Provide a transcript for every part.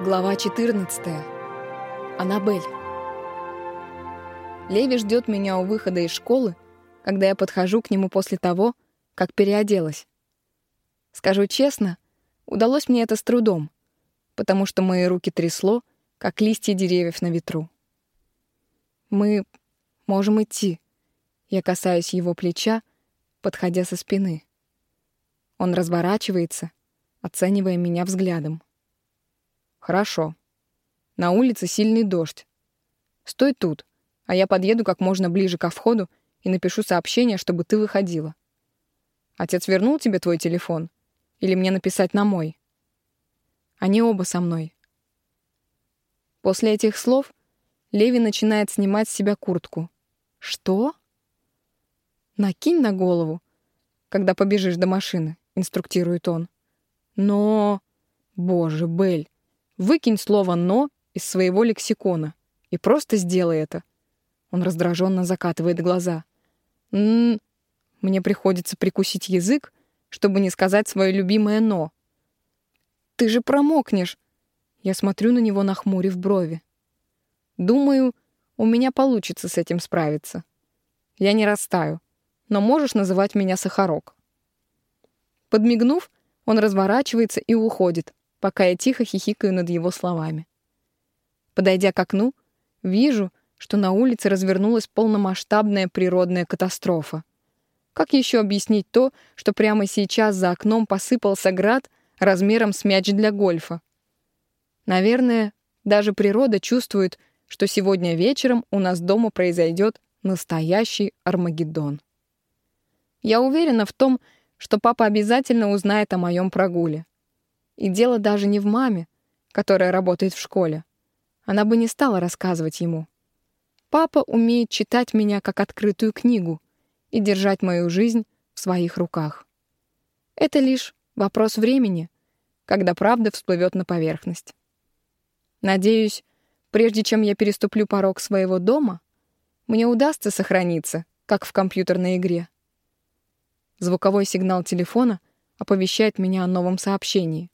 Глава 14. Аннабель. Леви ждет меня у выхода из школы, когда я подхожу к нему после того, как переоделась. Скажу честно, удалось мне это с трудом, потому что мои руки трясло, как листья деревьев на ветру. Мы можем идти. Я касаюсь его плеча, подходя со спины. Он разворачивается, оценивая меня взглядом. Хорошо. На улице сильный дождь. Стой тут, а я подъеду как можно ближе ко входу и напишу сообщение, чтобы ты выходила. Отец вернул тебе твой телефон? Или мне написать на мой? Они оба со мной. После этих слов Леви начинает снимать с себя куртку. Что? Накинь на голову, когда побежишь до машины, инструктирует он. Но... Боже, Бель, Выкинь слово «но» из своего лексикона и просто сделай это. Он раздраженно закатывает глаза. -м. Мне приходится прикусить язык, чтобы не сказать свое любимое «но». Ты же промокнешь. Я смотрю на него, нахмурив брови. Думаю, у меня получится с этим справиться. Я не растаю, но можешь называть меня Сахарок. Подмигнув, он разворачивается и уходит, пока я тихо хихикаю над его словами. Подойдя к окну, вижу, что на улице развернулась полномасштабная природная катастрофа. Как еще объяснить то, что прямо сейчас за окном посыпался град размером с мяч для гольфа? Наверное, даже природа чувствует, что сегодня вечером у нас дома произойдет настоящий Армагеддон. Я уверена в том, что папа обязательно узнает о моем прогуле. И дело даже не в маме, которая работает в школе. Она бы не стала рассказывать ему. Папа умеет читать меня как открытую книгу и держать мою жизнь в своих руках. Это лишь вопрос времени, когда правда всплывет на поверхность. Надеюсь, прежде чем я переступлю порог своего дома, мне удастся сохраниться, как в компьютерной игре. Звуковой сигнал телефона оповещает меня о новом сообщении.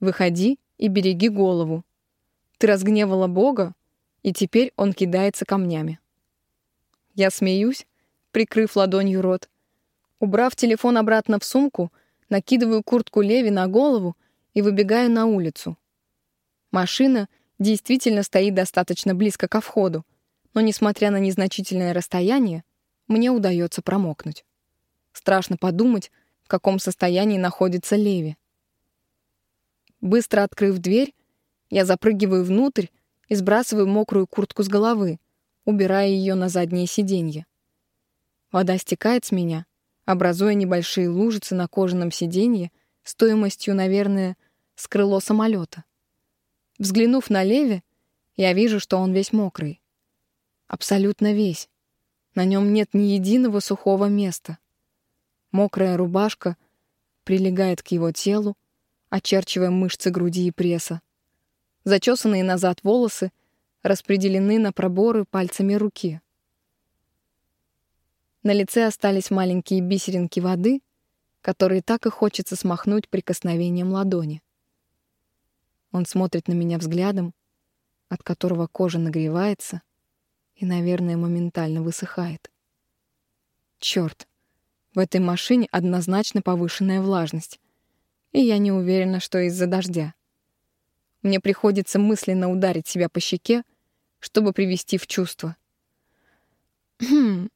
Выходи и береги голову. Ты разгневала Бога, и теперь он кидается камнями. Я смеюсь, прикрыв ладонью рот. Убрав телефон обратно в сумку, накидываю куртку Леви на голову и выбегаю на улицу. Машина действительно стоит достаточно близко ко входу, но, несмотря на незначительное расстояние, мне удается промокнуть. Страшно подумать, в каком состоянии находится Леви. Быстро открыв дверь, я запрыгиваю внутрь и сбрасываю мокрую куртку с головы, убирая ее на заднее сиденье. Вода стекает с меня, образуя небольшие лужицы на кожаном сиденье стоимостью, наверное, с крыло самолета. Взглянув на Леви, я вижу, что он весь мокрый. Абсолютно весь. На нем нет ни единого сухого места. Мокрая рубашка прилегает к его телу, очерчивая мышцы груди и пресса. Зачесанные назад волосы распределены на проборы пальцами руки. На лице остались маленькие бисеринки воды, которые так и хочется смахнуть прикосновением ладони. Он смотрит на меня взглядом, от которого кожа нагревается и, наверное, моментально высыхает. Черт, в этой машине однозначно повышенная влажность и я не уверена, что из-за дождя. Мне приходится мысленно ударить себя по щеке, чтобы привести в чувство. «Хм,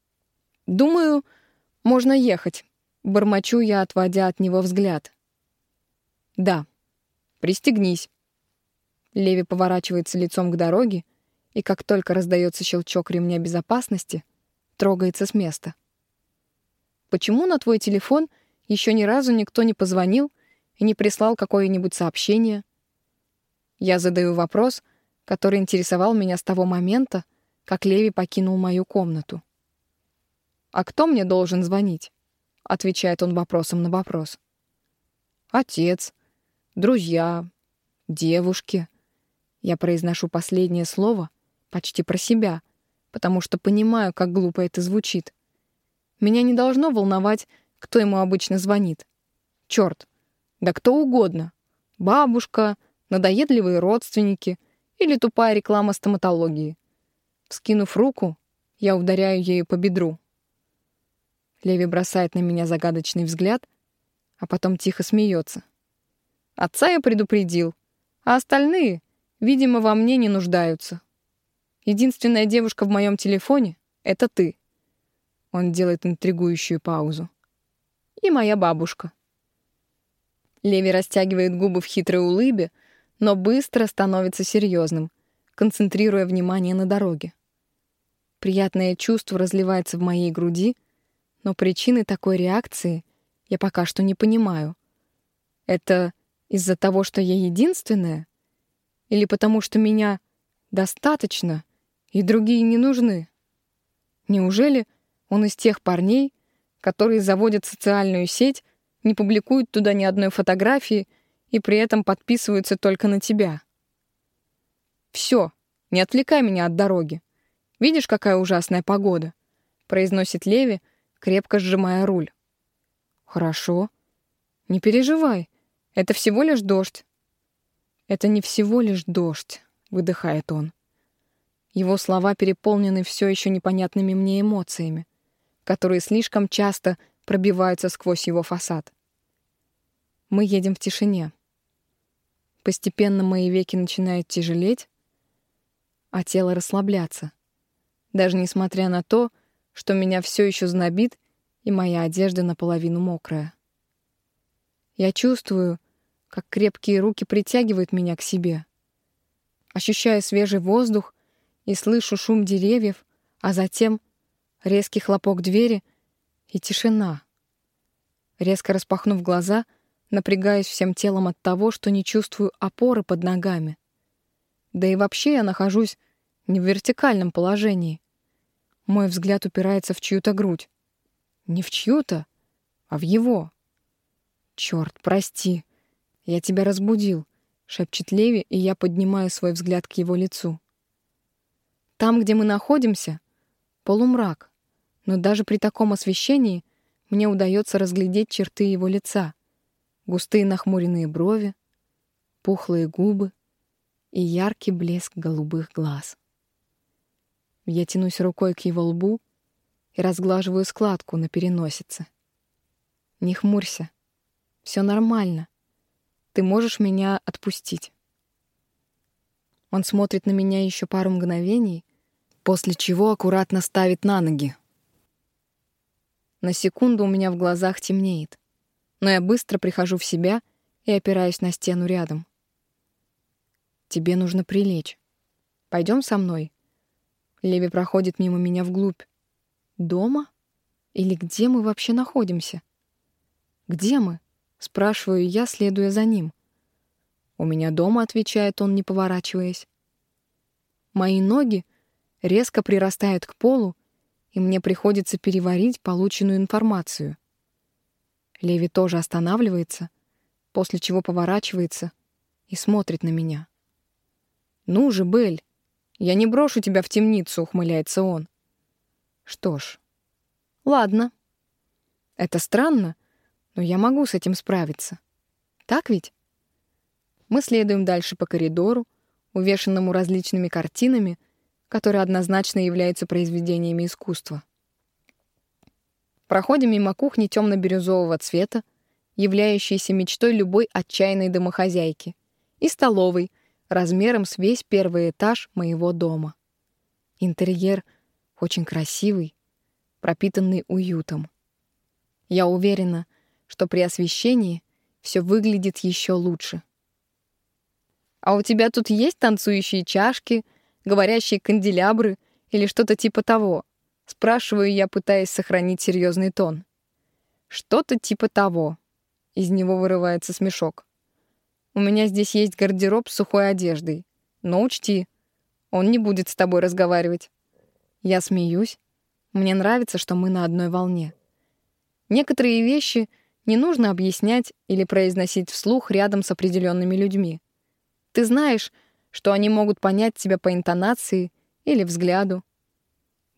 думаю, можно ехать», — бормочу я, отводя от него взгляд. «Да, пристегнись». Леви поворачивается лицом к дороге, и как только раздается щелчок ремня безопасности, трогается с места. «Почему на твой телефон еще ни разу никто не позвонил и не прислал какое-нибудь сообщение. Я задаю вопрос, который интересовал меня с того момента, как Леви покинул мою комнату. «А кто мне должен звонить?» — отвечает он вопросом на вопрос. «Отец, друзья, девушки». Я произношу последнее слово почти про себя, потому что понимаю, как глупо это звучит. Меня не должно волновать, кто ему обычно звонит. Черт, да кто угодно. Бабушка, надоедливые родственники или тупая реклама стоматологии. Скинув руку, я ударяю ею по бедру. Леви бросает на меня загадочный взгляд, а потом тихо смеется. Отца я предупредил, а остальные, видимо, во мне не нуждаются. Единственная девушка в моем телефоне — это ты. Он делает интригующую паузу. И моя бабушка. Леви растягивает губы в хитрой улыбе, но быстро становится серьезным, концентрируя внимание на дороге. Приятное чувство разливается в моей груди, но причины такой реакции я пока что не понимаю. Это из-за того, что я единственная? Или потому что меня достаточно, и другие не нужны? Неужели он из тех парней, которые заводят социальную сеть не публикуют туда ни одной фотографии и при этом подписываются только на тебя. «Все, не отвлекай меня от дороги. Видишь, какая ужасная погода?» — произносит Леви, крепко сжимая руль. «Хорошо. Не переживай. Это всего лишь дождь». «Это не всего лишь дождь», — выдыхает он. Его слова переполнены все еще непонятными мне эмоциями, которые слишком часто — пробиваются сквозь его фасад. Мы едем в тишине. Постепенно мои веки начинают тяжелеть, а тело расслабляться, даже несмотря на то, что меня все еще знобит и моя одежда наполовину мокрая. Я чувствую, как крепкие руки притягивают меня к себе. Ощущаю свежий воздух и слышу шум деревьев, а затем резкий хлопок двери и тишина. Резко распахнув глаза, напрягаюсь всем телом от того, что не чувствую опоры под ногами. Да и вообще я нахожусь не в вертикальном положении. Мой взгляд упирается в чью-то грудь. Не в чью-то, а в его. Черт, прости. Я тебя разбудил, шепчет Леви, и я поднимаю свой взгляд к его лицу. Там, где мы находимся, полумрак но даже при таком освещении мне удается разглядеть черты его лица. Густые нахмуренные брови, пухлые губы и яркий блеск голубых глаз. Я тянусь рукой к его лбу и разглаживаю складку на переносице. Не хмурься. Все нормально. Ты можешь меня отпустить. Он смотрит на меня еще пару мгновений, после чего аккуратно ставит на ноги, на секунду у меня в глазах темнеет, но я быстро прихожу в себя и опираюсь на стену рядом. Тебе нужно прилечь. Пойдем со мной. Леви проходит мимо меня вглубь. Дома? Или где мы вообще находимся? Где мы? Спрашиваю я, следуя за ним. У меня дома, отвечает он, не поворачиваясь. Мои ноги резко прирастают к полу, и мне приходится переварить полученную информацию. Леви тоже останавливается, после чего поворачивается и смотрит на меня. «Ну же, Бель, я не брошу тебя в темницу», — ухмыляется он. «Что ж, ладно. Это странно, но я могу с этим справиться. Так ведь?» Мы следуем дальше по коридору, увешанному различными картинами — которые однозначно являются произведениями искусства. Проходим мимо кухни темно-бирюзового цвета, являющейся мечтой любой отчаянной домохозяйки, и столовой, размером с весь первый этаж моего дома. Интерьер очень красивый, пропитанный уютом. Я уверена, что при освещении все выглядит еще лучше. «А у тебя тут есть танцующие чашки, говорящие канделябры или что-то типа того. Спрашиваю я, пытаясь сохранить серьезный тон. Что-то типа того. Из него вырывается смешок. У меня здесь есть гардероб с сухой одеждой. Но учти, он не будет с тобой разговаривать. Я смеюсь. Мне нравится, что мы на одной волне. Некоторые вещи не нужно объяснять или произносить вслух рядом с определенными людьми. Ты знаешь, что они могут понять тебя по интонации или взгляду.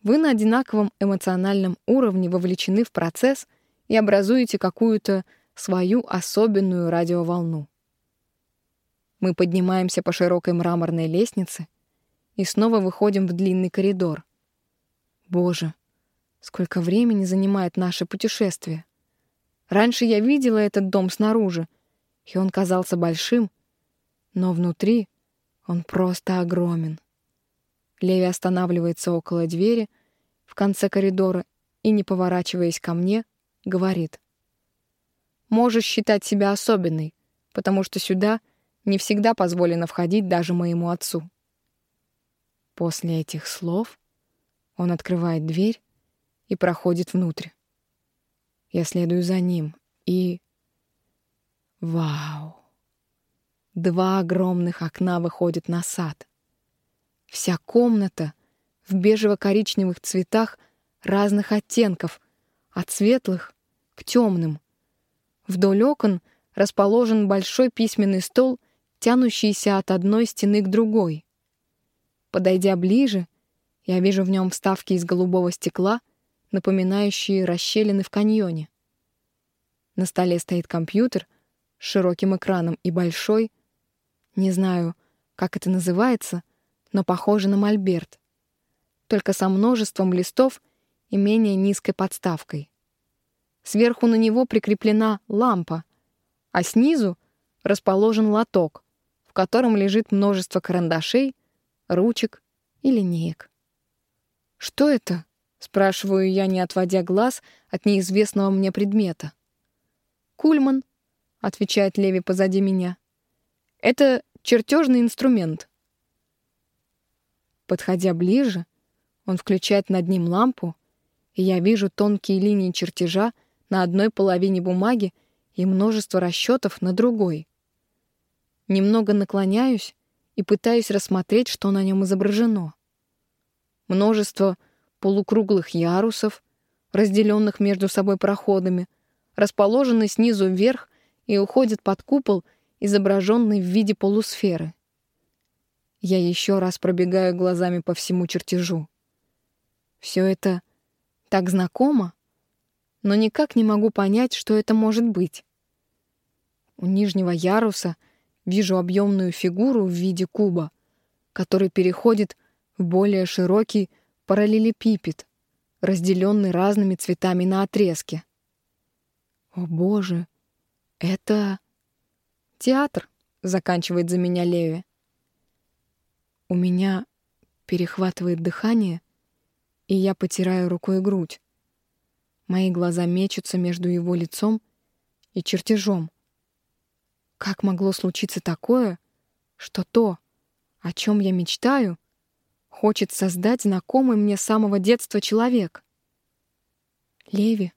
Вы на одинаковом эмоциональном уровне вовлечены в процесс и образуете какую-то свою особенную радиоволну. Мы поднимаемся по широкой мраморной лестнице и снова выходим в длинный коридор. Боже, сколько времени занимает наше путешествие. Раньше я видела этот дом снаружи, и он казался большим, но внутри он просто огромен. Леви останавливается около двери в конце коридора и, не поворачиваясь ко мне, говорит. «Можешь считать себя особенной, потому что сюда не всегда позволено входить даже моему отцу». После этих слов он открывает дверь и проходит внутрь. Я следую за ним и... Вау! Два огромных окна выходят на сад. Вся комната в бежево-коричневых цветах разных оттенков, от светлых к темным. Вдоль окон расположен большой письменный стол, тянущийся от одной стены к другой. Подойдя ближе, я вижу в нем вставки из голубого стекла, напоминающие расщелины в каньоне. На столе стоит компьютер с широким экраном и большой, не знаю, как это называется, но похоже на мольберт, только со множеством листов и менее низкой подставкой. Сверху на него прикреплена лампа, а снизу расположен лоток, в котором лежит множество карандашей, ручек и линеек. «Что это?» — спрашиваю я, не отводя глаз от неизвестного мне предмета. «Кульман», — отвечает Леви позади меня. «Это чертежный инструмент». Подходя ближе, он включает над ним лампу, и я вижу тонкие линии чертежа на одной половине бумаги и множество расчетов на другой. Немного наклоняюсь и пытаюсь рассмотреть, что на нем изображено. Множество полукруглых ярусов, разделенных между собой проходами, расположены снизу вверх и уходят под купол, изображенный в виде полусферы. Я еще раз пробегаю глазами по всему чертежу. Все это так знакомо, но никак не могу понять, что это может быть. У нижнего яруса вижу объемную фигуру в виде куба, который переходит в более широкий параллелепипед, разделенный разными цветами на отрезки. О боже, это театр, заканчивает за меня Леви. У меня перехватывает дыхание, и я потираю рукой грудь. Мои глаза мечутся между его лицом и чертежом. Как могло случиться такое, что то, о чем я мечтаю, хочет создать знакомый мне с самого детства человек? Леви,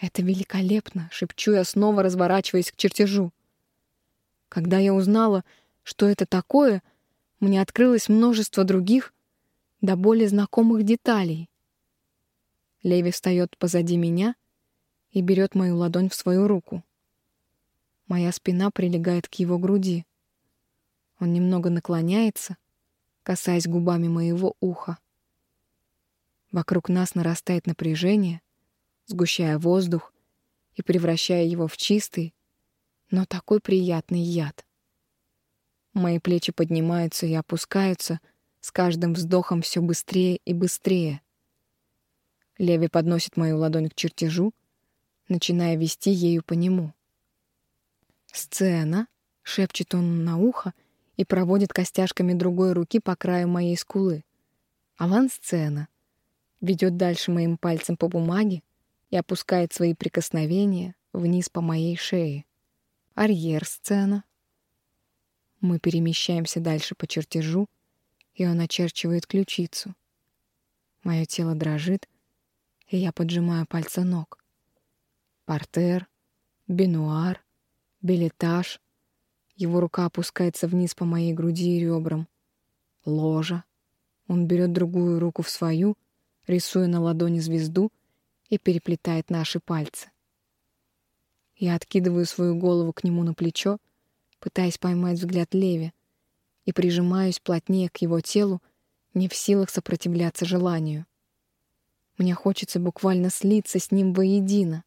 это великолепно, шепчу я снова, разворачиваясь к чертежу. Когда я узнала, что это такое, мне открылось множество других, до более знакомых деталей. Леви встает позади меня и берет мою ладонь в свою руку. Моя спина прилегает к его груди. Он немного наклоняется, касаясь губами моего уха. Вокруг нас нарастает напряжение, сгущая воздух и превращая его в чистый, но такой приятный яд. Мои плечи поднимаются и опускаются, с каждым вздохом все быстрее и быстрее. Леви подносит мою ладонь к чертежу, начиная вести ею по нему. «Сцена», — шепчет он на ухо и проводит костяшками другой руки по краю моей скулы. «Авансцена», — ведет дальше моим пальцем по бумаге и опускает свои прикосновения вниз по моей шее. «Арьер-сцена». Мы перемещаемся дальше по чертежу, и он очерчивает ключицу. Мое тело дрожит, и я поджимаю пальцы ног. Портер, бинуар, билетаж. Его рука опускается вниз по моей груди и ребрам. Ложа. Он берет другую руку в свою, рисуя на ладони звезду и переплетает наши пальцы. Я откидываю свою голову к нему на плечо, пытаясь поймать взгляд Леви, и прижимаюсь плотнее к его телу, не в силах сопротивляться желанию. Мне хочется буквально слиться с ним воедино,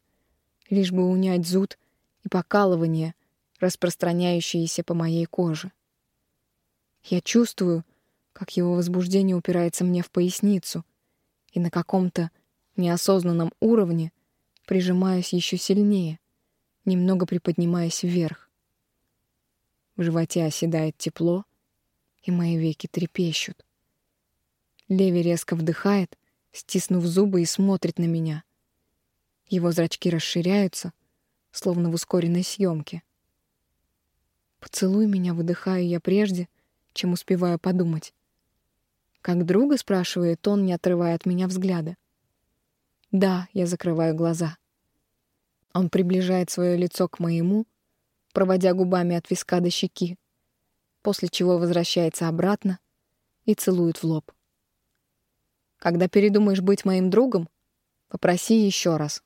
лишь бы унять зуд и покалывание, распространяющиеся по моей коже. Я чувствую, как его возбуждение упирается мне в поясницу, и на каком-то неосознанном уровне прижимаюсь еще сильнее, немного приподнимаясь вверх. В животе оседает тепло, и мои веки трепещут. Леви резко вдыхает, стиснув зубы и смотрит на меня. Его зрачки расширяются, словно в ускоренной съемке. «Поцелуй меня», — выдыхаю я прежде, чем успеваю подумать. «Как друга?» — спрашивает он, не отрывая от меня взгляда. «Да», — я закрываю глаза. Он приближает свое лицо к моему, проводя губами от виска до щеки, после чего возвращается обратно и целует в лоб. Когда передумаешь быть моим другом, попроси еще раз.